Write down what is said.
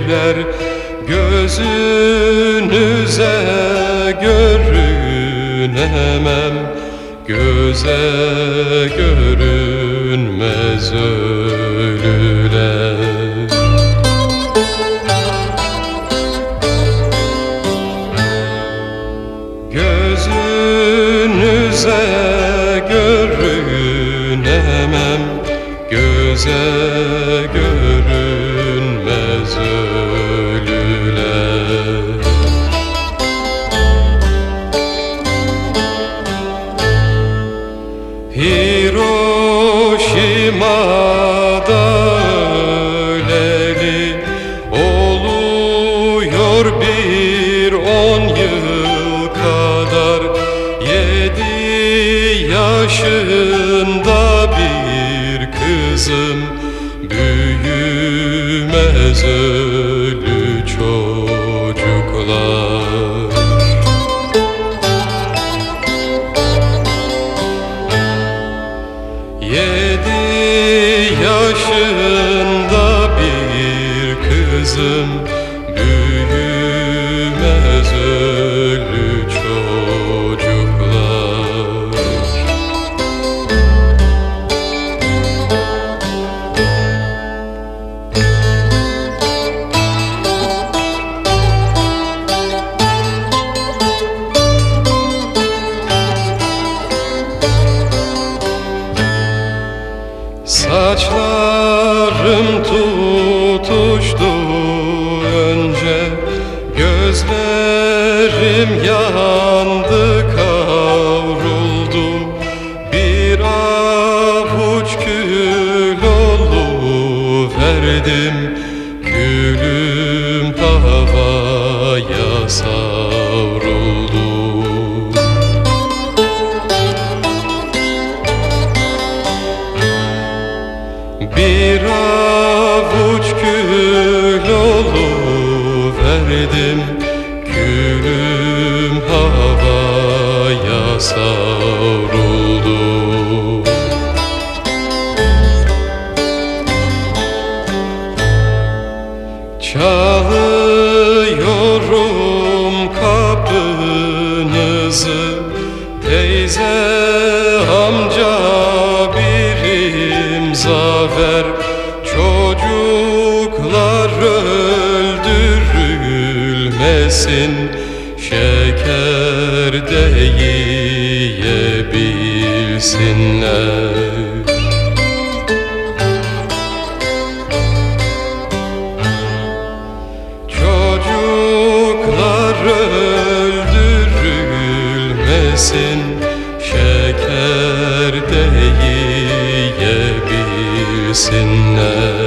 birer gözünüze görünemem. Göze görünmez ölüler. Gözünüze görünemem. Göze görünmez Hiroşima'da öleli oluyor bir on yıl kadar. Yedi yaşında bir kızım büyümez ölü Yedi yaşında Saçlarım tutuştu önce Gözlerim yandı kavruldu. Bir avuç kül verdim Külüm havaya savruldu Bir avuç kül verdim Külüm havaya savruldu. Çalıyorum kapınızı Teyze ver Çocuklar öldürülmesin Şeker de yiyebilsinler. Çocuklar öldürülmesin Şeker de yiyebilsinler